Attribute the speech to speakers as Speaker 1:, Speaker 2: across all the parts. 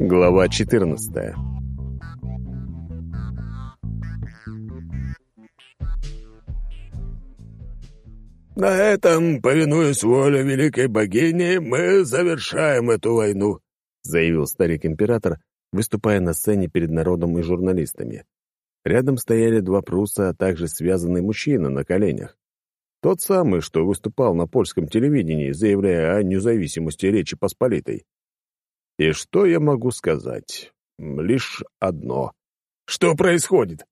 Speaker 1: Глава 14
Speaker 2: «На этом, повинуясь воле великой богини, мы завершаем эту войну», заявил старик-император, выступая на сцене перед народом и журналистами. Рядом стояли два пруса, а также связанный мужчина на коленях. Тот самый, что выступал на польском телевидении, заявляя о независимости Речи Посполитой. И что я могу сказать? Лишь одно. Что происходит?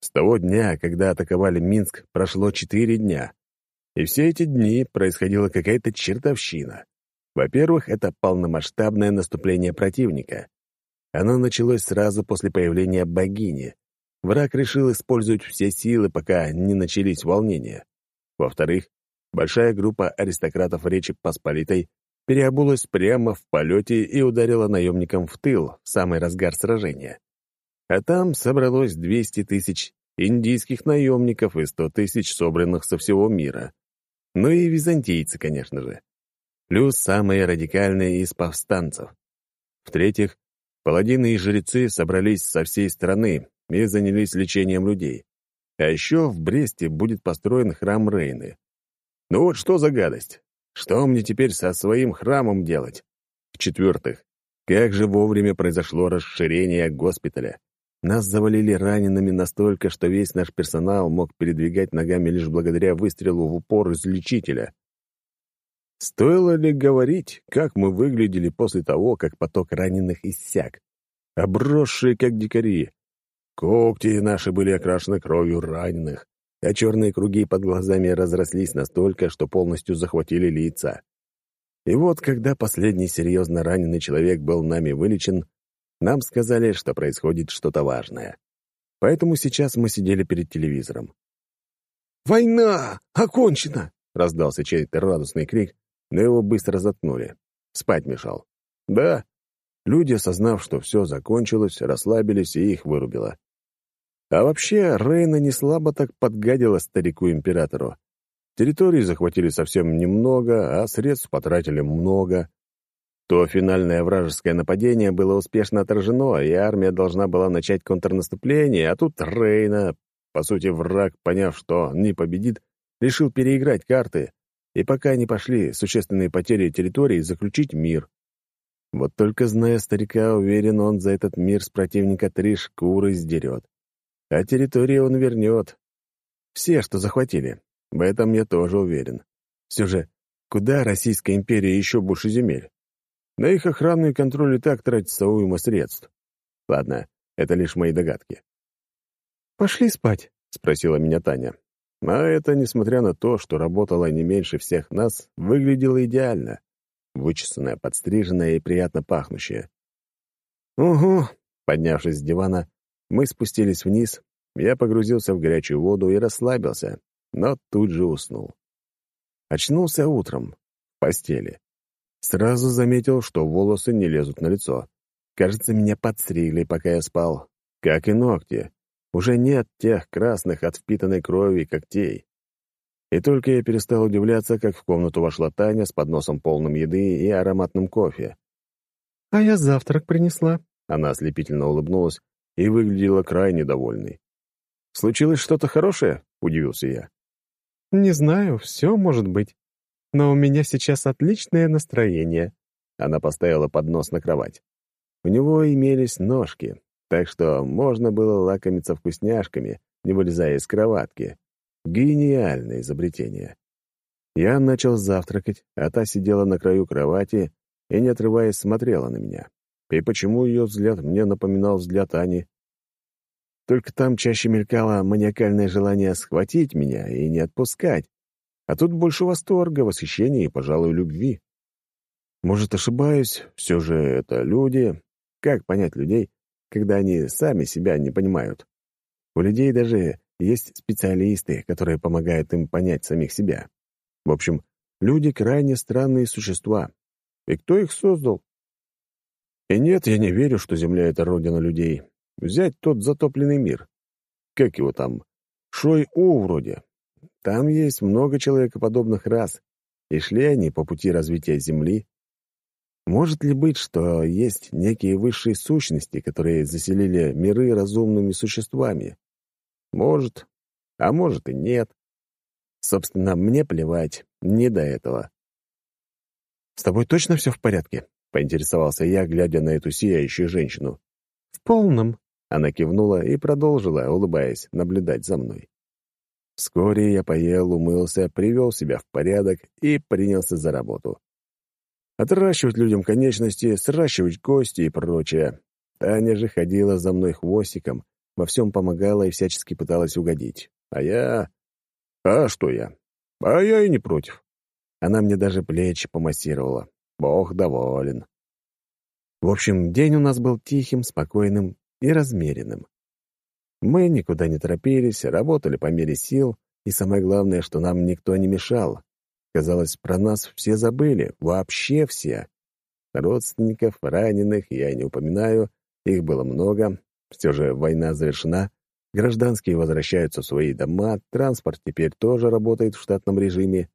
Speaker 2: С того дня, когда атаковали Минск, прошло четыре дня. И все эти дни происходила какая-то чертовщина. Во-первых, это полномасштабное наступление противника. Оно началось сразу после появления богини. Враг решил использовать все силы, пока не начались волнения. Во-вторых, большая группа аристократов Речи Посполитой переобулась прямо в полете и ударила наемникам в тыл в самый разгар сражения. А там собралось 200 тысяч индийских наемников и 100 тысяч собранных со всего мира. Ну и византийцы, конечно же. Плюс самые радикальные из повстанцев. В-третьих, паладины и жрецы собрались со всей страны и занялись лечением людей. А еще в Бресте будет построен храм Рейны. Ну вот что за гадость? Что мне теперь со своим храмом делать? В-четвертых, как же вовремя произошло расширение госпиталя. Нас завалили ранеными настолько, что весь наш персонал мог передвигать ногами лишь благодаря выстрелу в упор из лечителя. Стоило ли говорить, как мы выглядели после того, как поток раненых иссяк? Обросшие, как дикари, Когти наши были окрашены кровью раненых, а черные круги под глазами разрослись настолько, что полностью захватили лица. И вот, когда последний серьезно раненый человек был нами вылечен, нам сказали, что происходит что-то важное. Поэтому сейчас мы сидели перед телевизором.
Speaker 3: «Война! Окончена!»
Speaker 1: — раздался чей-то радостный крик, но его быстро заткнули. Спать мешал. Да, люди, осознав, что все закончилось, расслабились и их вырубило. А вообще, Рейна не слабо так подгадила старику-императору. Территории захватили совсем немного, а средств потратили много. То финальное вражеское нападение было успешно отражено, и армия должна была начать контрнаступление, а тут Рейна, по сути, враг, поняв, что не победит, решил переиграть карты, и пока не пошли существенные потери территорий, заключить мир. Вот только зная старика, уверен, он за этот мир с противника три шкуры сдерет. А территории он вернет. Все, что захватили. В этом я тоже уверен. Все же, куда Российская империя еще больше земель? На их охрану и контроль и так тратится уйма средств. Ладно, это лишь мои догадки.
Speaker 3: «Пошли спать», —
Speaker 1: спросила меня Таня. А это, несмотря на то, что работала не меньше всех нас, выглядело идеально. Вычесанная, подстриженная и приятно пахнущая. «Угу», — поднявшись с дивана, мы спустились вниз, я погрузился в горячую воду и расслабился, но тут же уснул. Очнулся утром, в постели. Сразу заметил, что волосы не лезут на лицо. Кажется, меня подстригли, пока я спал. Как и ногти. Уже нет тех красных от впитанной крови когтей. И только я перестал удивляться, как в комнату вошла Таня с подносом полным еды и ароматным кофе.
Speaker 3: «А я завтрак принесла».
Speaker 1: Она ослепительно улыбнулась и выглядела крайне довольной. «Случилось что-то хорошее?» — удивился я.
Speaker 3: «Не знаю, все может быть. Но у меня сейчас отличное настроение».
Speaker 1: Она поставила поднос на кровать. У него имелись ножки, так что можно было лакомиться вкусняшками, не вылезая из кроватки. Гениальное изобретение. Я начал завтракать, а та сидела на краю кровати и, не отрываясь, смотрела на меня. И почему ее взгляд мне напоминал взгляд Ани? Только там чаще мелькало маниакальное желание схватить меня и не отпускать. А тут больше восторга, восхищения и, пожалуй, любви. Может, ошибаюсь, все же это люди. Как понять людей, когда они сами себя не понимают? У людей даже есть специалисты, которые помогают им понять самих себя. В общем, люди крайне странные существа. И кто их создал? И нет, я не верю, что Земля — это родина людей. Взять тот затопленный мир. Как его там? Шой-У вроде. Там есть много человекоподобных рас, и шли они по пути развития Земли. Может ли быть, что есть некие высшие сущности, которые заселили миры разумными существами? Может, а может и нет. Собственно, мне плевать, не до этого. «С тобой точно все в порядке?» — поинтересовался я, глядя на эту сияющую женщину.
Speaker 3: «В полном», —
Speaker 1: она кивнула и продолжила, улыбаясь, наблюдать за мной. Вскоре я поел, умылся, привел себя в порядок и принялся за работу. Отращивать людям конечности, сращивать кости и прочее. Таня же ходила за мной хвостиком, во всем помогала и всячески пыталась угодить. А я... А что я? А я и не против. Она мне даже плечи помассировала. Бог доволен. В общем, день у нас был тихим, спокойным и размеренным. Мы никуда не торопились, работали по мере сил, и самое главное, что нам никто не мешал. Казалось, про нас все забыли, вообще все. Родственников, раненых я не упоминаю, их было много. Все же война завершена, гражданские возвращаются в свои дома, транспорт теперь тоже работает в штатном режиме.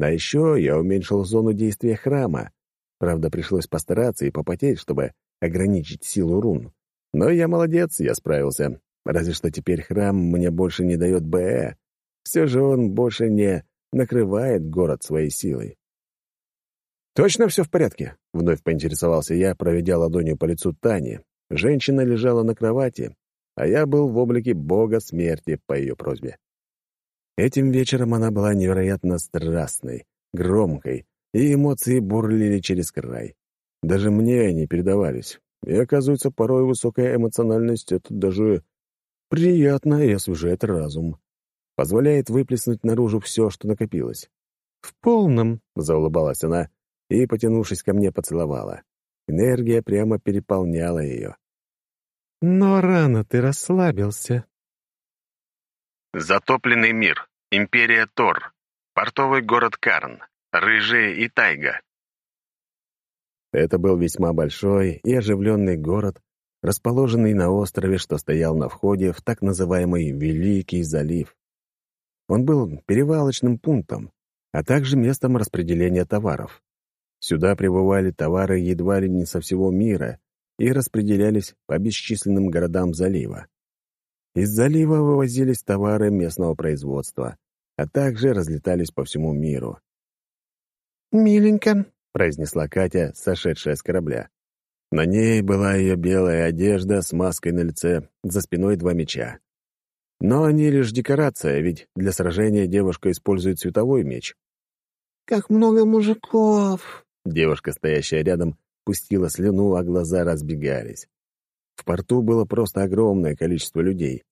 Speaker 1: А еще я уменьшил зону действия храма. Правда, пришлось постараться и попотеть, чтобы ограничить силу рун. Но я молодец, я справился. Разве что теперь храм мне больше не дает БЭ. Все же он больше не накрывает город своей силой. «Точно все в порядке?» — вновь поинтересовался я, проведя ладонью по лицу Тани. Женщина лежала на кровати, а я был в облике бога смерти по ее просьбе. Этим вечером она была невероятно страстной, громкой, и эмоции бурлили через край. Даже мне они передавались. И, оказывается, порой высокая эмоциональность — это даже приятно и освежает разум позволяет выплеснуть наружу все, что накопилось.
Speaker 3: «В полном», —
Speaker 1: заулыбалась она и, потянувшись ко мне, поцеловала. Энергия прямо переполняла ее.
Speaker 3: «Но рано ты расслабился».
Speaker 1: Затопленный мир. Империя Тор. Портовый город Карн. Рыжие и Тайга. Это был весьма большой и оживленный город, расположенный на острове, что стоял на входе в так называемый Великий залив. Он был перевалочным пунктом, а также местом распределения товаров. Сюда прибывали товары едва ли не со всего мира и распределялись по бесчисленным городам залива. Из залива вывозились товары местного производства, а также разлетались по всему миру.
Speaker 3: «Миленько», — произнесла
Speaker 1: Катя, сошедшая с корабля. На ней была ее белая одежда с маской на лице, за спиной два меча. Но они лишь декорация, ведь для сражения девушка использует световой меч.
Speaker 3: «Как много мужиков!»
Speaker 1: Девушка, стоящая рядом, пустила слюну, а глаза разбегались. В порту было просто огромное количество людей.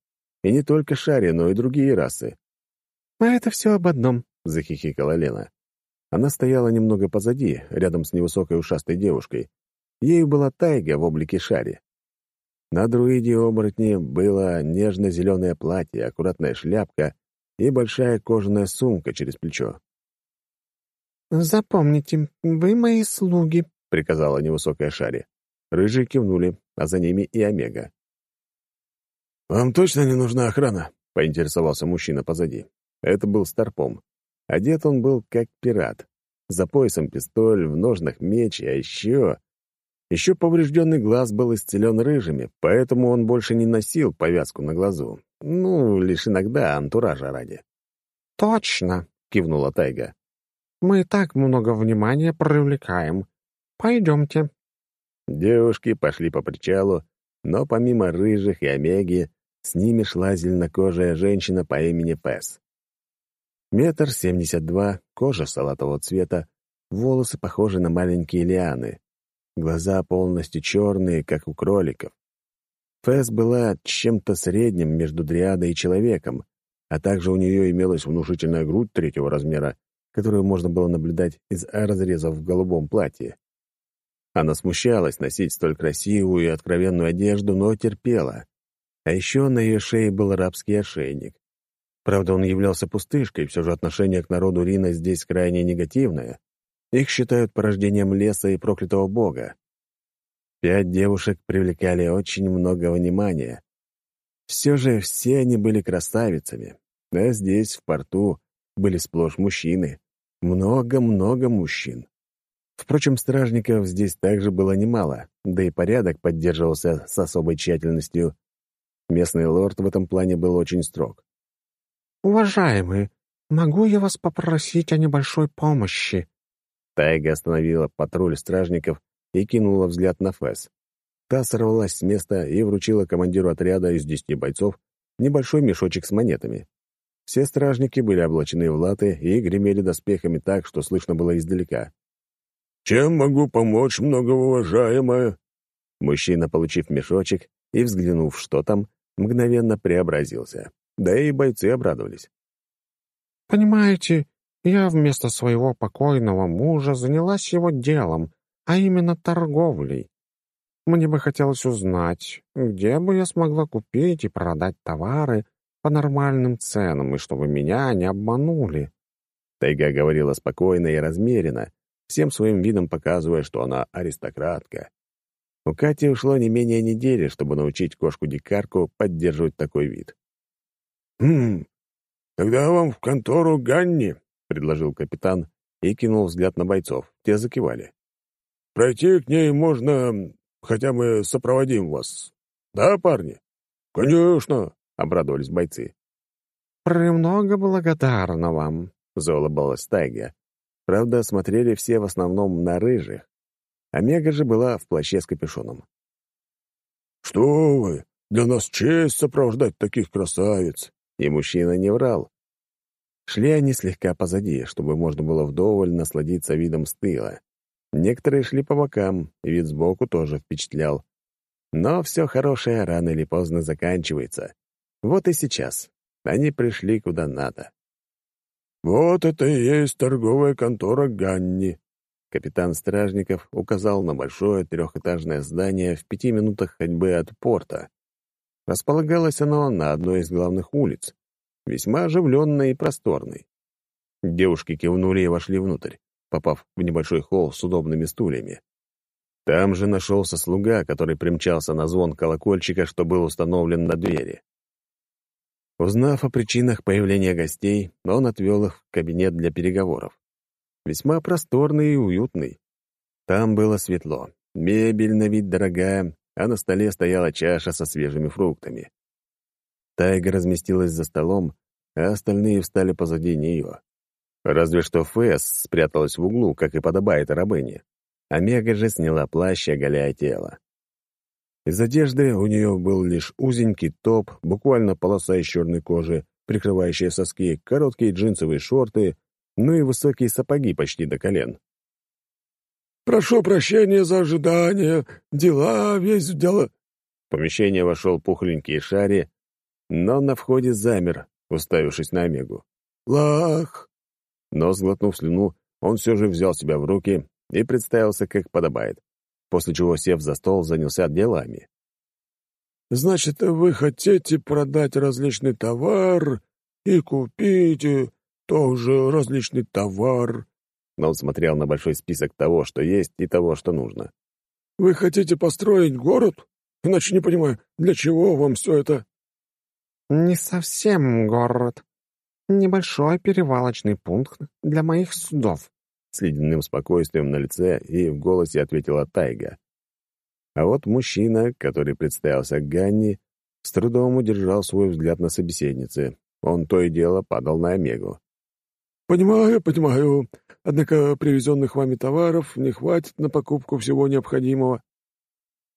Speaker 1: И не только Шари, но и другие расы.
Speaker 3: «А это все об одном», —
Speaker 1: захихикала Лена. Она стояла немного позади, рядом с невысокой ушастой девушкой. Ею была тайга в облике Шари. На друиде-оборотне было нежно-зеленое платье, аккуратная шляпка и большая кожаная сумка через плечо.
Speaker 3: «Запомните, вы мои слуги», —
Speaker 1: приказала невысокая Шари. Рыжие кивнули, а за ними и Омега. «Вам точно не нужна охрана?» — поинтересовался мужчина позади. Это был Старпом. Одет он был как пират. За поясом пистоль, в ножнах меч, а еще еще поврежденный глаз был исцелен рыжими, поэтому он больше не носил повязку на глазу. Ну, лишь иногда антуража ради.
Speaker 3: «Точно», — кивнула
Speaker 1: Тайга.
Speaker 3: «Мы так много внимания привлекаем. Пойдемте».
Speaker 1: Девушки пошли по причалу, но помимо рыжих и омеги, с ними шла зеленокожая женщина по имени Пэс. Метр семьдесят два, кожа салатового цвета, волосы похожи на маленькие лианы, глаза полностью черные, как у кроликов. Фэс была чем-то средним между дриадой и человеком, а также у нее имелась внушительная грудь третьего размера, которую можно было наблюдать из разрезов в голубом платье. Она смущалась носить столь красивую и откровенную одежду, но терпела. А еще на ее шее был рабский ошейник. Правда, он являлся пустышкой, все же отношение к народу Рина здесь крайне негативное. Их считают порождением леса и проклятого бога. Пять девушек привлекали очень много внимания. Все же все они были красавицами, а здесь, в порту, были сплошь мужчины. Много-много мужчин. Впрочем, стражников здесь также было немало, да и порядок поддерживался с особой тщательностью. Местный лорд в этом плане был очень строг.
Speaker 3: «Уважаемые, могу я вас попросить о небольшой помощи?»
Speaker 1: Тайга остановила патруль стражников и кинула взгляд на Фэс. Та сорвалась с места и вручила командиру отряда из десяти бойцов небольшой мешочек с монетами. Все стражники были облачены в латы и гремели доспехами так, что слышно было издалека.
Speaker 2: «Чем могу помочь, многоуважаемая?»
Speaker 1: Мужчина, получив мешочек и взглянув, что там, мгновенно преобразился. Да и бойцы обрадовались.
Speaker 3: «Понимаете, я вместо своего покойного мужа занялась его делом, а именно торговлей. Мне бы хотелось узнать, где бы я смогла купить и продать товары по нормальным ценам, и чтобы меня не обманули».
Speaker 1: Тайга говорила спокойно и размеренно, всем своим видом показывая, что она аристократка. У Кати ушло не менее недели, чтобы научить кошку-дикарку поддерживать такой вид.
Speaker 2: «Хм, тогда вам в контору Ганни», — предложил капитан и кинул взгляд на бойцов. Те закивали. «Пройти к ней можно, хотя мы сопроводим вас. Да, парни?» «Конечно», — обрадовались бойцы.
Speaker 3: «Премного благодарна вам», —
Speaker 1: заулыбалась Тайга. Правда, смотрели все в основном на рыжих. Омега же была в плаще с капюшоном.
Speaker 2: «Что вы! Для нас честь сопровождать таких красавиц!»
Speaker 1: И мужчина не врал. Шли они слегка позади, чтобы можно было вдоволь насладиться видом с тыла. Некоторые шли по бокам, и вид сбоку тоже впечатлял. Но все хорошее рано или поздно заканчивается. Вот и сейчас. Они пришли куда надо.
Speaker 2: «Вот это и есть торговая контора Ганни».
Speaker 1: Капитан Стражников указал на большое трехэтажное здание в пяти минутах ходьбы от порта. Располагалось оно на одной из главных улиц, весьма оживленной и просторной. Девушки кивнули и вошли внутрь, попав в небольшой холл с удобными стульями. Там же нашелся слуга, который примчался на звон колокольчика, что был установлен на двери. Узнав о причинах появления гостей, он отвел их в кабинет для переговоров. Весьма просторный и уютный. Там было светло, мебель на вид дорогая, а на столе стояла чаша со свежими фруктами. Тайга разместилась за столом, а остальные встали позади нее. Разве что Фэс спряталась в углу, как и подобает рабыне. Омега же сняла плащ, оголяя тело. Из одежды у нее был лишь узенький топ, буквально полоса из черной кожи, прикрывающая соски, короткие джинсовые шорты, ну и высокие сапоги почти до колен.
Speaker 2: «Прошу прощения за ожидание. Дела, весь дело...»
Speaker 1: В помещение вошел пухленький Шари, но на входе замер, уставившись на Омегу.
Speaker 2: «Лах!»
Speaker 1: Но, сглотнув слюну, он все же взял себя в руки и представился, как подобает после чего, сев за стол, занялся делами.
Speaker 2: «Значит, вы хотите продать различный товар и купить э, тоже различный товар?»
Speaker 1: Но он смотрел на большой список того, что есть, и того, что нужно.
Speaker 2: «Вы хотите построить город? Иначе не понимаю, для чего вам все это?»
Speaker 3: «Не совсем город. Небольшой перевалочный пункт для моих судов»,
Speaker 1: с ледяным спокойствием на лице и в голосе ответила Тайга. А вот мужчина, который представился Ганни, с трудом удержал свой взгляд на собеседнице. Он то и дело падал на Омегу.
Speaker 2: «Понимаю, понимаю. Однако привезенных вами товаров не хватит на покупку всего необходимого».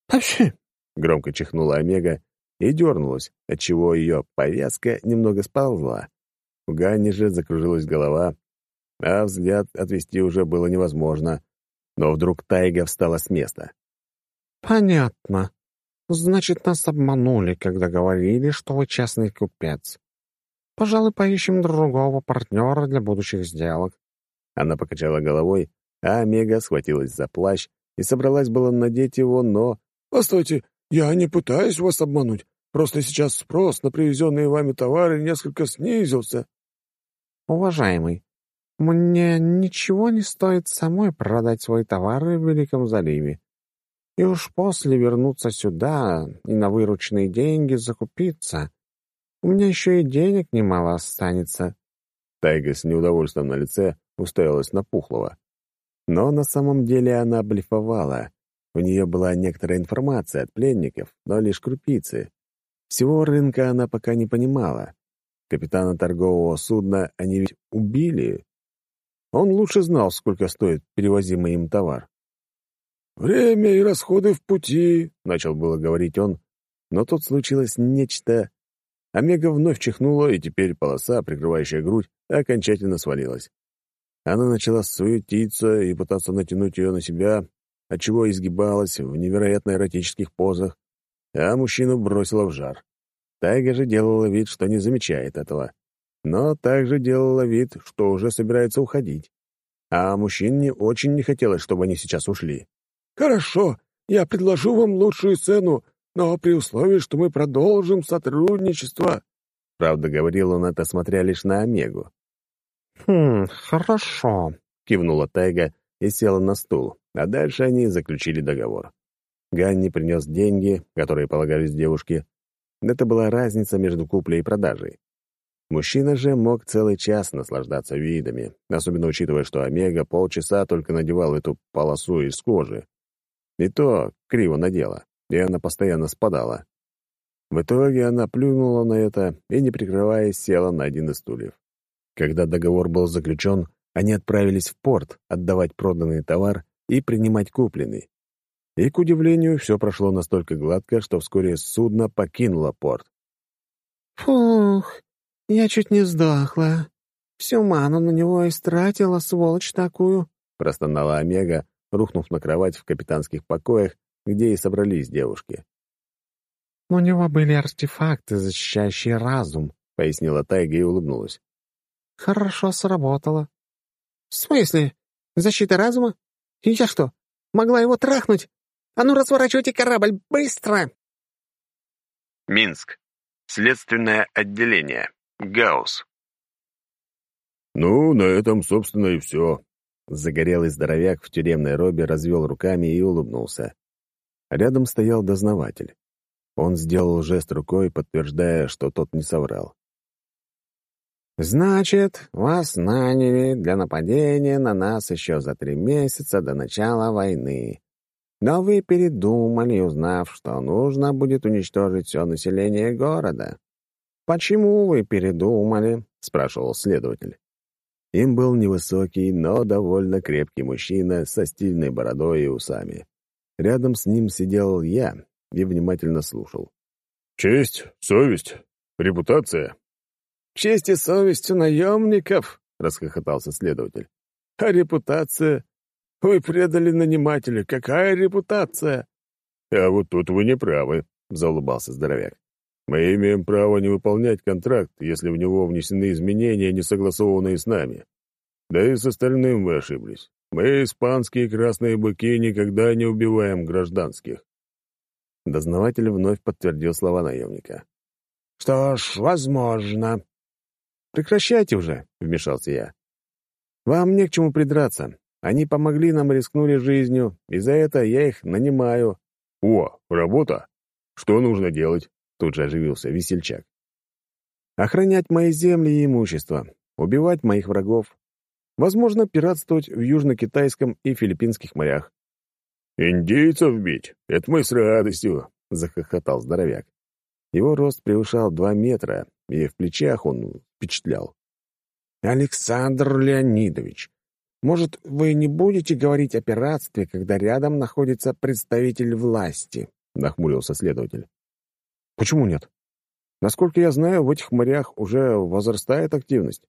Speaker 3: «Вообще!»
Speaker 1: — громко чихнула Омега и дернулась, отчего ее повязка немного сползла. У Ганни же закружилась голова, а взгляд отвести уже было невозможно. Но вдруг Тайга встала с места.
Speaker 3: «Понятно. Значит, нас обманули, когда говорили, что вы частный купец. Пожалуй, поищем другого партнера для будущих сделок».
Speaker 1: Она покачала головой, а Омега схватилась за плащ и собралась было надеть его, но...
Speaker 2: «Постойте, я не пытаюсь вас обмануть. Просто сейчас спрос на привезенные вами товары несколько снизился».
Speaker 3: «Уважаемый, мне ничего не стоит самой продать свой товар в Великом заливе. И уж после вернуться сюда и на вырученные деньги закупиться. У меня еще и денег немало останется.
Speaker 1: Тайга с неудовольствием на лице уставилась на Пухлого. Но на самом деле она блефовала. У нее была некоторая информация от пленников, но лишь крупицы. Всего рынка она пока не понимала. Капитана торгового судна они ведь убили. Он лучше знал, сколько стоит перевозимый им товар.
Speaker 2: «Время и расходы в пути», — начал было говорить он,
Speaker 1: но тут случилось нечто. Омега вновь чихнула, и теперь полоса, прикрывающая грудь, окончательно свалилась. Она начала суетиться и пытаться натянуть ее на себя, отчего изгибалась в невероятно эротических позах, а мужчину бросила в жар. Тайга же делала вид, что не замечает этого, но также делала вид, что уже собирается уходить. А мужчине очень не хотелось, чтобы они сейчас ушли.
Speaker 2: «Хорошо, я предложу вам лучшую цену, но при условии, что мы продолжим сотрудничество».
Speaker 1: Правда, говорил он это, смотря лишь на Омегу.
Speaker 3: «Хм, хорошо», —
Speaker 1: кивнула Тайга и села на стул, а дальше они заключили договор. Ганни принес деньги, которые полагались девушке. Это была разница между куплей и продажей. Мужчина же мог целый час наслаждаться видами, особенно учитывая, что Омега полчаса только надевал эту полосу из кожи. И то криво надела, и она постоянно спадала. В итоге она плюнула на это и, не прикрываясь, села на один из стульев. Когда договор был заключен, они отправились в порт отдавать проданный товар и принимать купленный. И, к удивлению, все прошло настолько гладко, что вскоре судно покинуло порт.
Speaker 3: «Фух, я чуть не сдохла. Всю ману на него истратила, сволочь такую», —
Speaker 1: простонала Омега, рухнув на кровать в капитанских покоях, где и собрались девушки.
Speaker 3: «У него были артефакты, защищающие разум», — пояснила Тайга и улыбнулась. «Хорошо сработало». «В смысле? Защита разума? Я что, могла его трахнуть? А ну, разворачивайте корабль, быстро!»
Speaker 1: Минск. Следственное отделение. Гаус.
Speaker 2: «Ну, на этом, собственно, и все»,
Speaker 1: Загорелый здоровяк в тюремной робе развел руками и улыбнулся. Рядом стоял дознаватель. Он сделал жест рукой, подтверждая, что тот не соврал.
Speaker 3: «Значит, вас наняли для нападения на нас еще за три месяца до начала войны. Но вы передумали, узнав, что нужно будет уничтожить все население города. Почему вы передумали?» — спрашивал следователь.
Speaker 1: Им был невысокий, но довольно крепкий мужчина со стильной бородой и усами. Рядом с ним сидел я и внимательно слушал.
Speaker 2: «Честь, совесть, репутация».
Speaker 3: «Честь и совесть у наемников», — расхохотался следователь. «А репутация? Вы предали нанимателя. Какая репутация?»
Speaker 2: «А вот тут вы не правы», — заулыбался здоровяк. Мы имеем право не выполнять контракт, если в него внесены изменения, не согласованные с нами. Да и с остальным вы ошиблись. Мы, испанские красные быки, никогда не убиваем гражданских».
Speaker 1: Дознаватель вновь подтвердил слова наемника.
Speaker 3: «Что ж, возможно».
Speaker 1: «Прекращайте уже», — вмешался я. «Вам не к чему придраться. Они помогли нам, рискнули жизнью, и за это я их нанимаю».
Speaker 2: «О, работа? Что нужно делать?»
Speaker 1: Тут же оживился весельчак. «Охранять мои земли и имущество, убивать моих врагов, возможно, пиратствовать в южно-китайском и филиппинских морях».
Speaker 2: «Индейцев бить? Это мы с радостью!» — захохотал здоровяк.
Speaker 1: Его рост превышал два метра, и в плечах он впечатлял.
Speaker 3: «Александр Леонидович, может, вы не будете говорить о пиратстве, когда рядом находится представитель власти?» — нахмурился следователь.
Speaker 1: Почему нет? Насколько я знаю, в этих морях уже возрастает активность.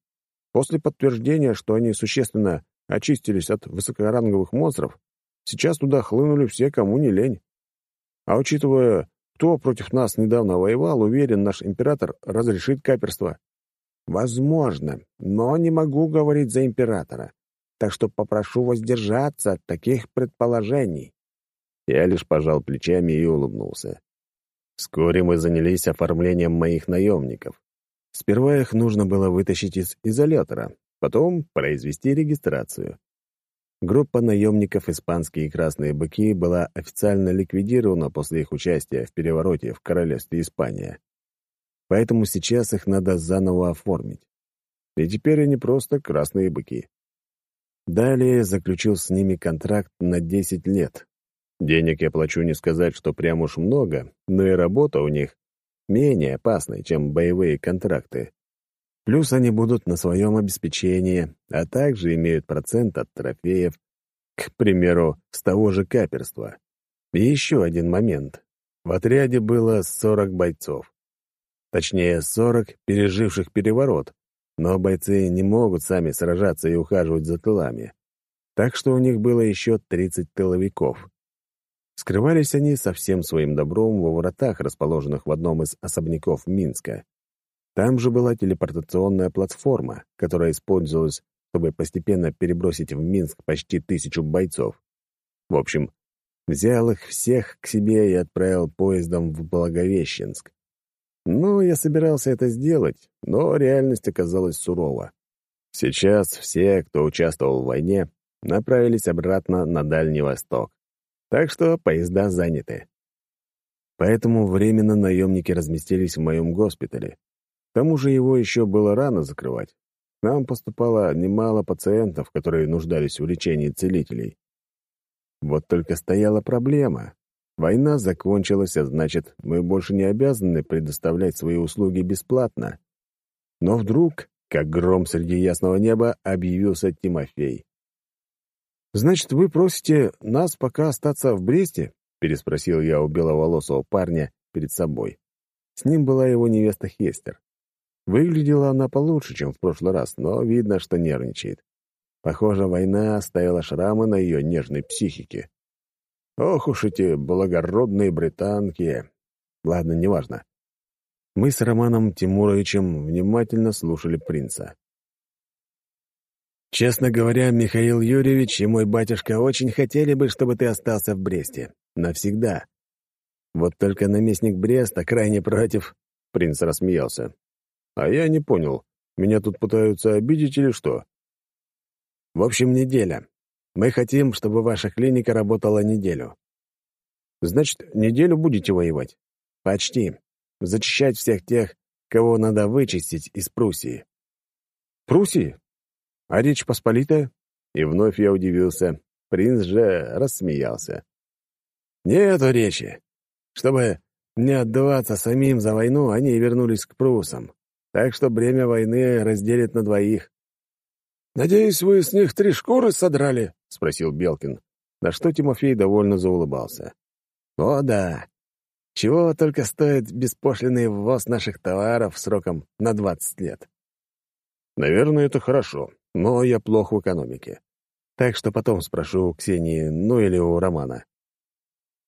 Speaker 1: После подтверждения, что они существенно очистились от высокоранговых монстров, сейчас туда хлынули все, кому не лень. А учитывая, кто против нас недавно воевал, уверен, наш император разрешит каперство.
Speaker 3: Возможно, но не могу говорить за императора. Так что попрошу воздержаться от таких предположений.
Speaker 1: Я лишь пожал плечами и улыбнулся. Вскоре мы занялись оформлением моих наемников. Сперва их нужно было вытащить из изолятора, потом произвести регистрацию. Группа наемников «Испанские красные быки» была официально ликвидирована после их участия в перевороте в королевстве Испания. Поэтому сейчас их надо заново оформить. И теперь они просто красные быки. Далее заключил с ними контракт на 10 лет. Денег я плачу не сказать, что прям уж много, но и работа у них менее опасная, чем боевые контракты. Плюс они будут на своем обеспечении, а также имеют процент от трофеев, к примеру, с того же каперства. И еще один момент. В отряде было 40 бойцов. Точнее, 40 переживших переворот, но бойцы не могут сами сражаться и ухаживать за тылами. Так что у них было еще 30 тыловиков. Скрывались они со всем своим добром во вратах, расположенных в одном из особняков Минска. Там же была телепортационная платформа, которая использовалась, чтобы постепенно перебросить в Минск почти тысячу бойцов. В общем, взял их всех к себе и отправил поездом в Благовещенск. Ну, я собирался это сделать, но реальность оказалась сурова. Сейчас все, кто участвовал в войне, направились обратно на Дальний Восток. Так что поезда заняты. Поэтому временно наемники разместились в моем госпитале. К тому же его еще было рано закрывать. К нам поступало немало пациентов, которые нуждались в лечении целителей. Вот только стояла проблема. Война закончилась, а значит, мы больше не обязаны предоставлять свои услуги бесплатно. Но вдруг, как гром среди ясного неба, объявился Тимофей. «Значит, вы просите нас пока остаться в Бресте?» — переспросил я у беловолосого парня перед собой. С ним была его невеста Хестер. Выглядела она получше, чем в прошлый раз, но видно, что нервничает. Похоже, война оставила шрамы на ее нежной психике. Ох уж эти благородные британки. Ладно, неважно. Мы с Романом Тимуровичем внимательно слушали принца. Честно говоря, Михаил Юрьевич и мой батюшка очень хотели бы, чтобы ты остался в Бресте. Навсегда. Вот только наместник Бреста крайне против. Принц рассмеялся. А я не понял, меня тут пытаются обидеть или что? В общем, неделя. Мы хотим, чтобы ваша клиника работала неделю. Значит, неделю будете воевать? Почти. Зачищать всех тех, кого надо вычистить из Пруссии. Пруссии? А Речь Посполитая? И вновь я удивился. Принц же рассмеялся. Нету речи. Чтобы не отдаваться самим за войну, они вернулись к прусам. Так что бремя войны разделит на двоих. «Надеюсь, вы с них три шкуры содрали?» — спросил Белкин, на что Тимофей довольно заулыбался. «О, да. Чего только стоит беспошлиный ввоз наших товаров сроком на двадцать лет». «Наверное, это хорошо но я плох в экономике. Так что потом спрошу у Ксении, ну или у Романа.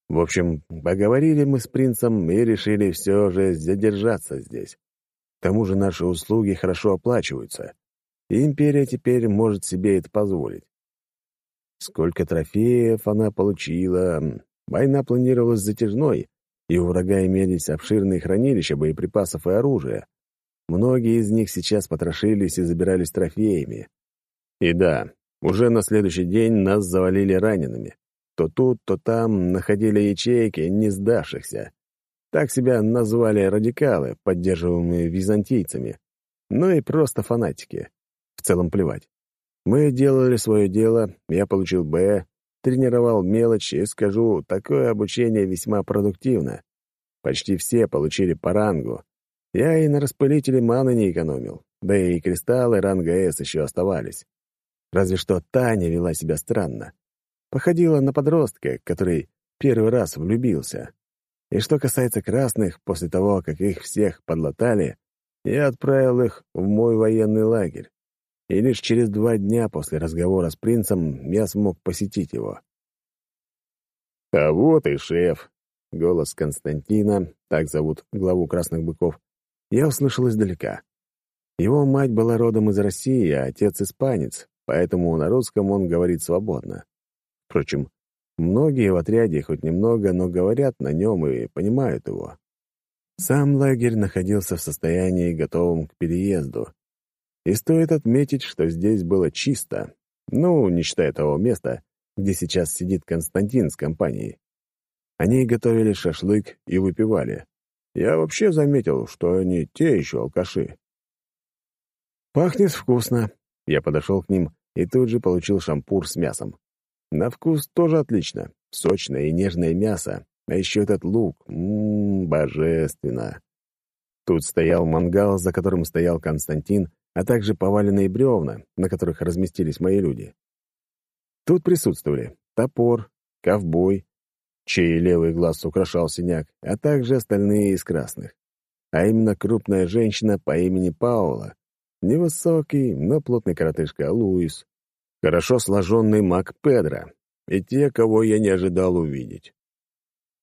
Speaker 1: В общем, поговорили мы с принцем и решили все же задержаться здесь. К тому же наши услуги хорошо оплачиваются, и империя теперь может себе это позволить. Сколько трофеев она получила. Война планировалась затяжной, и у врага имелись обширные хранилища боеприпасов и оружия. Многие из них сейчас потрошились и забирались трофеями. И да, уже на следующий день нас завалили ранеными. То тут, то там находили ячейки не сдавшихся. Так себя назвали радикалы, поддерживаемые византийцами. Ну и просто фанатики. В целом плевать. Мы делали свое дело, я получил «Б», тренировал мелочи, и, скажу, такое обучение весьма продуктивно. Почти все получили по рангу. Я и на распылителе маны не экономил, да и кристаллы ранга С еще оставались. Разве что Таня вела себя странно. Походила на подростка, который первый раз влюбился. И что касается красных, после того, как их всех подлатали, я отправил их в мой военный лагерь. И лишь через два дня после разговора с принцем я смог посетить его. «А вот и шеф!» — голос Константина, так зовут главу «Красных быков», я услышал издалека. Его мать была родом из России, а отец — испанец, поэтому на русском он говорит свободно. Впрочем, многие в отряде хоть немного, но говорят на нем и понимают его. Сам лагерь находился в состоянии, готовом к переезду. И стоит отметить, что здесь было чисто, ну, не считая того места, где сейчас сидит Константин с компанией. Они готовили шашлык и выпивали. Я вообще заметил, что они те еще алкаши. «Пахнет вкусно», я подошел к ним и тут же получил шампур с мясом. На вкус тоже отлично. Сочное и нежное мясо. А еще этот лук. Ммм, божественно. Тут стоял мангал, за которым стоял Константин, а также поваленные бревна, на которых разместились мои люди. Тут присутствовали топор, ковбой, чей левый глаз украшал синяк, а также остальные из красных. А именно крупная женщина по имени Паула, невысокий, но плотный коротышка Луис, хорошо сложенный маг Педро и те, кого я не ожидал увидеть.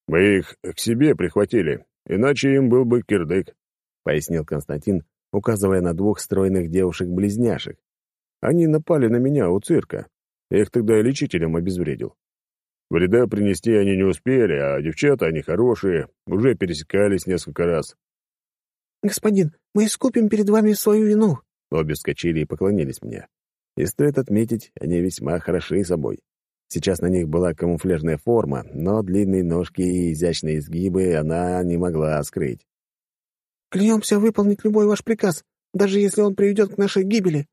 Speaker 2: «Мы их к себе прихватили, иначе им был бы кирдык», — пояснил Константин, указывая на двух стройных девушек-близняшек. «Они напали на меня у цирка. их тогда и лечителем обезвредил. Вреда принести они не успели, а девчата, они хорошие, уже пересекались несколько раз».
Speaker 4: «Господин, мы искупим перед вами свою вину».
Speaker 1: Обе вскочили и поклонились мне. И стоит отметить, они весьма хороши собой. Сейчас на них была камуфляжная форма, но длинные ножки и изящные изгибы она не могла скрыть.
Speaker 4: Клянемся выполнить любой ваш приказ, даже если он приведет к нашей гибели».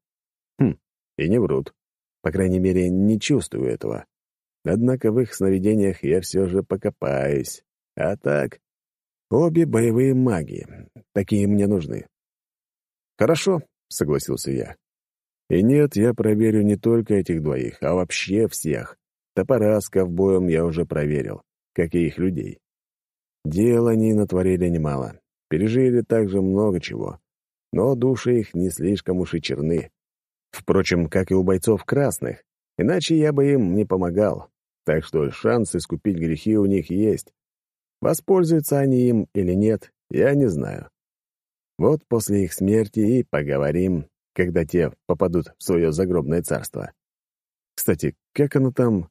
Speaker 1: Хм, и не врут. По крайней мере, не чувствую этого. Однако в их сновидениях я все же покопаюсь. А так, обе боевые маги. Такие мне нужны. «Хорошо», — согласился я. «И нет, я проверю не только этих двоих, а вообще всех. Топора с ковбоем я уже проверил, как и их людей. Дел они натворили немало. Пережили также много чего, но души их не слишком уж и черны. Впрочем, как и у бойцов красных, иначе я бы им не помогал, так что шанс искупить грехи у них есть. Воспользуются они им или нет, я не знаю. Вот после их смерти и поговорим, когда те попадут в свое загробное царство. Кстати, как оно там?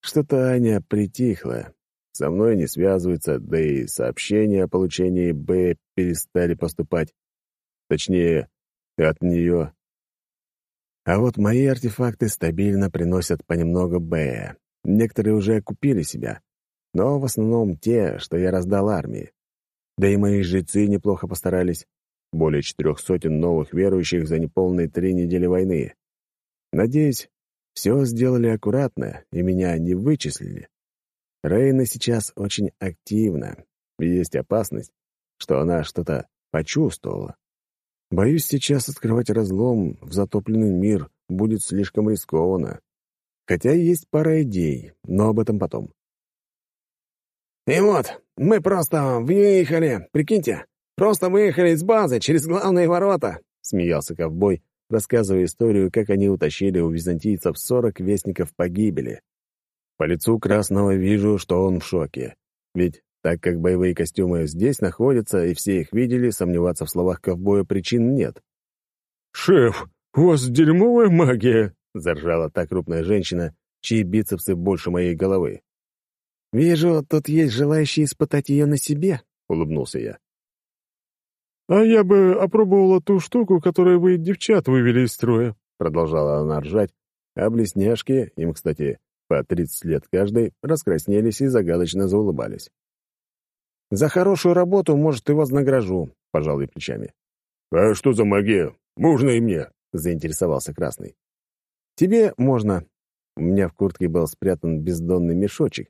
Speaker 1: Что-то Аня притихла, со мной не связываются, да и сообщения о получении Б перестали поступать. Точнее, от нее. А вот мои артефакты стабильно приносят понемногу Б. Некоторые уже купили себя, но в основном те, что я раздал армии. Да и мои жрецы неплохо постарались. Более четырех сотен новых верующих за неполные три недели войны. Надеюсь, все сделали аккуратно, и меня не вычислили. Рейна сейчас очень активна, есть опасность, что она что-то почувствовала. Боюсь, сейчас открывать разлом в затопленный мир будет слишком рискованно. Хотя есть пара идей, но об этом потом.
Speaker 4: «И вот, мы просто выехали, прикиньте, просто выехали из базы через главные ворота», — смеялся ковбой, рассказывая историю, как они утащили у византийцев сорок вестников погибели.
Speaker 1: По лицу Красного вижу, что он в шоке. Ведь так как боевые костюмы здесь находятся, и все их видели, сомневаться в словах ковбоя причин нет.
Speaker 2: «Шеф, у вас дерьмовая магия!» — заржала та крупная женщина, чьи бицепсы больше моей головы.
Speaker 4: «Вижу, тут есть желающие испытать ее на себе», — улыбнулся я.
Speaker 2: «А я бы опробовала ту штуку, которую вы девчат вывели из строя», — продолжала она ржать,
Speaker 1: а блесняшки, им, кстати, по 30 лет каждый, раскраснелись и загадочно заулыбались.
Speaker 4: «За хорошую работу, может, и вознагражу», — пожал я плечами.
Speaker 2: «А что за магия? Можно и мне?»
Speaker 1: — заинтересовался Красный. «Тебе можно». У меня в куртке был спрятан бездонный мешочек.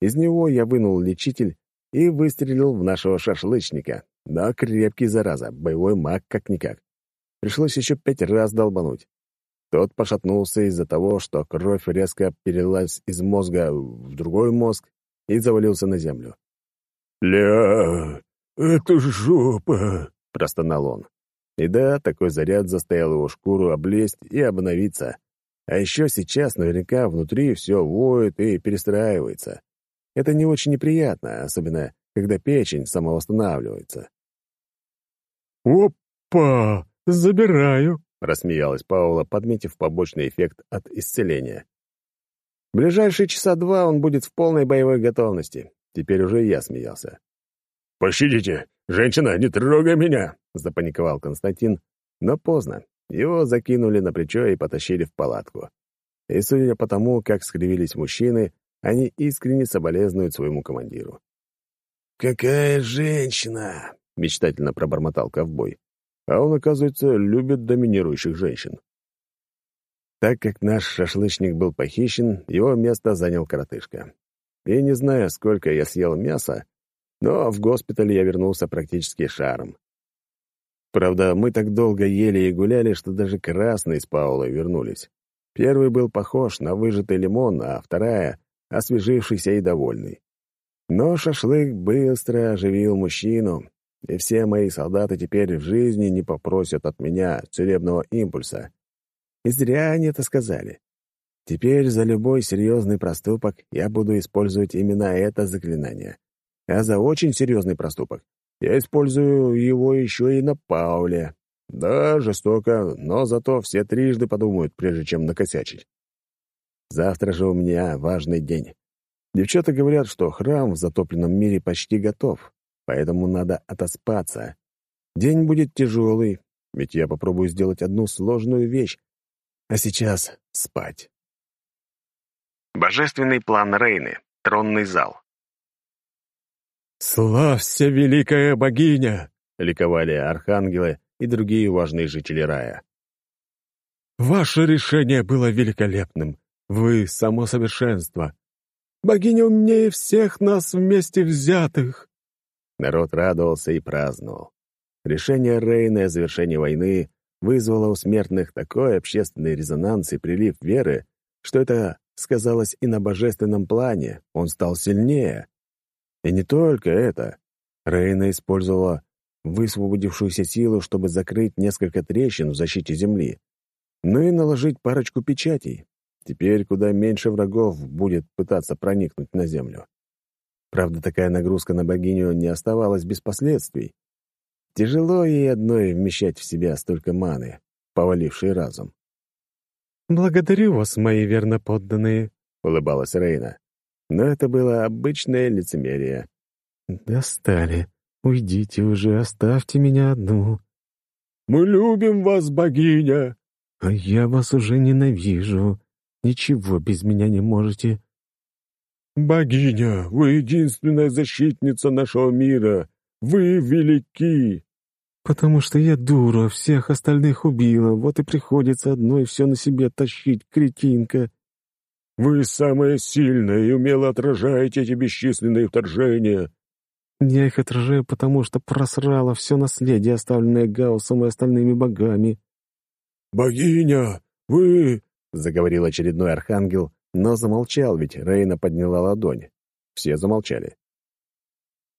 Speaker 1: Из него я вынул лечитель и выстрелил в нашего шашлычника. Да, крепкий, зараза, боевой маг как-никак. Пришлось еще пять раз долбануть. Тот пошатнулся из-за того, что кровь резко перелилась из мозга в другой мозг и завалился на землю.
Speaker 2: «Ля, это жопа!» — простонал он.
Speaker 1: И да, такой заряд заставил его шкуру облезть и обновиться. А еще сейчас наверняка внутри все воет и перестраивается. Это не очень неприятно, особенно когда печень самовосстанавливается.
Speaker 2: «Опа! Забираю!»
Speaker 1: — рассмеялась Паула, подметив побочный эффект от исцеления. «В ближайшие часа два он будет в полной боевой готовности». Теперь уже я смеялся.
Speaker 2: «Пощадите! Женщина, не трогай меня!»
Speaker 1: — запаниковал Константин, но поздно. Его закинули на плечо и потащили в палатку. И, судя по тому, как скривились мужчины, они искренне соболезнуют своему командиру.
Speaker 4: «Какая женщина!»
Speaker 1: — мечтательно пробормотал ковбой. А он, оказывается, любит доминирующих женщин. Так как наш шашлычник был похищен, его место занял коротышка. И не знаю, сколько я съел мяса, но в госпиталь я вернулся практически шаром. Правда, мы так долго ели и гуляли, что даже красные с Паулой вернулись. Первый был похож на выжатый лимон, а вторая — освежившийся и довольный. Но шашлык быстро оживил мужчину, и все мои солдаты теперь в жизни не попросят от меня целебного импульса. И зря они это сказали. Теперь за любой серьезный проступок я буду использовать именно это заклинание. А за очень серьезный проступок я использую его еще и на Пауле. Да, жестоко, но зато все трижды подумают, прежде чем накосячить. Завтра же у меня важный день. Девчата говорят, что храм в затопленном мире почти готов, поэтому надо отоспаться. День будет тяжелый, ведь я попробую сделать одну сложную вещь. А сейчас спать.
Speaker 5: Божественный план Рейны. Тронный зал.
Speaker 2: «Славься, великая богиня!» — ликовали архангелы и другие важные жители рая. «Ваше решение было великолепным. Вы — само совершенство. Богиня умнее всех нас вместе взятых!»
Speaker 1: Народ радовался и праздновал. Решение Рейна о завершении войны вызвало у смертных такой общественный резонанс и прилив веры, что это сказалось и на божественном плане, он стал сильнее. И не только это. Рейна использовала высвободившуюся силу, чтобы закрыть несколько трещин в защите Земли, но и наложить парочку печатей. Теперь куда меньше врагов будет пытаться проникнуть на Землю. Правда, такая нагрузка на богиню не оставалась без последствий. Тяжело ей одной вмещать в себя столько маны, поваливший разум.
Speaker 3: «Благодарю вас, мои верноподданные», —
Speaker 1: улыбалась Рейна. Но это было обычное лицемерие.
Speaker 3: «Достали. Уйдите уже, оставьте меня одну».
Speaker 2: «Мы любим вас, богиня!»
Speaker 3: «А я вас уже ненавижу. Ничего без меня не можете».
Speaker 2: «Богиня, вы единственная защитница нашего мира. Вы велики!»
Speaker 3: «Потому что я дура, всех остальных убила, вот и приходится одной все на себе тащить, кретинка».
Speaker 2: Вы самая сильная и умело отражаете эти бесчисленные вторжения.
Speaker 3: Я их отражаю, потому что просрала все наследие, оставленное Гауссом и остальными богами.
Speaker 2: «Богиня, вы...»
Speaker 1: — заговорил очередной архангел, но замолчал, ведь Рейна подняла ладонь. Все замолчали.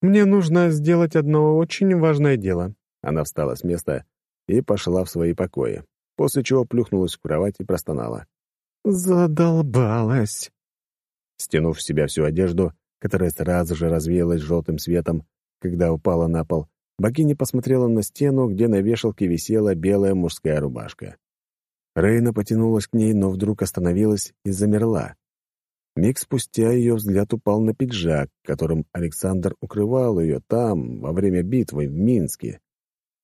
Speaker 3: «Мне нужно сделать одно очень важное дело».
Speaker 1: Она встала с места и пошла в свои покои, после чего плюхнулась в кровать и простонала.
Speaker 3: Задолбалась.
Speaker 1: Стянув в себя всю одежду, которая сразу же развеялась желтым светом, когда упала на пол, богиня посмотрела на стену, где на вешалке висела белая мужская рубашка. Рейна потянулась к ней, но вдруг остановилась и замерла. Миг спустя ее взгляд упал на пиджак, которым Александр укрывал ее там, во время битвы в Минске.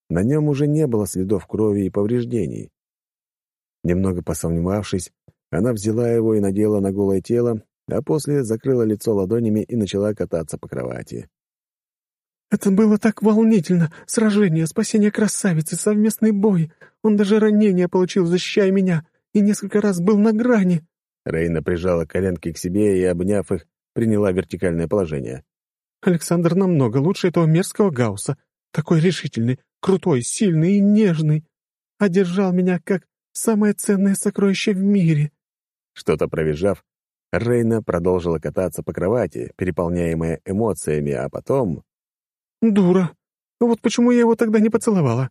Speaker 1: На нем уже не было следов крови и повреждений. Немного посомневавшись, она взяла его и надела на голое тело, а после закрыла лицо ладонями и начала кататься по кровати.
Speaker 3: «Это было так волнительно! Сражение, спасение красавицы, совместный бой! Он даже ранение получил, защищая меня, и несколько раз был на грани!»
Speaker 1: Рейна прижала коленки к себе и, обняв их, приняла вертикальное положение.
Speaker 3: «Александр намного лучше этого мерзкого Гаусса. Такой решительный, крутой, сильный и нежный. Одержал меня как самое ценное сокровище в мире.
Speaker 1: Что-то провизжав, Рейна продолжила кататься по кровати, переполняемая эмоциями, а потом...
Speaker 3: «Дура! Вот почему я его тогда не поцеловала?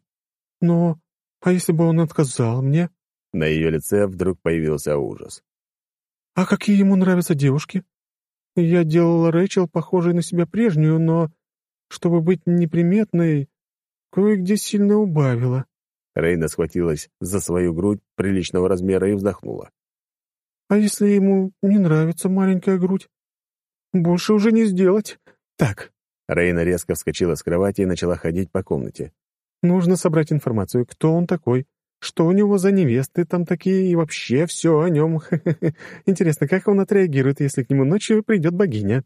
Speaker 3: Но... А если бы он отказал мне?»
Speaker 1: На ее лице вдруг появился ужас.
Speaker 3: «А какие ему нравятся девушки? Я делала Рэйчел похожей на себя прежнюю, но, чтобы быть неприметной, кое-где сильно убавила».
Speaker 1: Рейна схватилась за свою грудь приличного размера и вздохнула.
Speaker 3: А если ему не нравится маленькая грудь? Больше уже не сделать. Так.
Speaker 1: Рейна резко вскочила с кровати и начала ходить по комнате.
Speaker 3: Нужно собрать информацию, кто он такой, что у него за невесты там такие и вообще все о нем. Интересно, как он отреагирует, если к нему ночью придет богиня?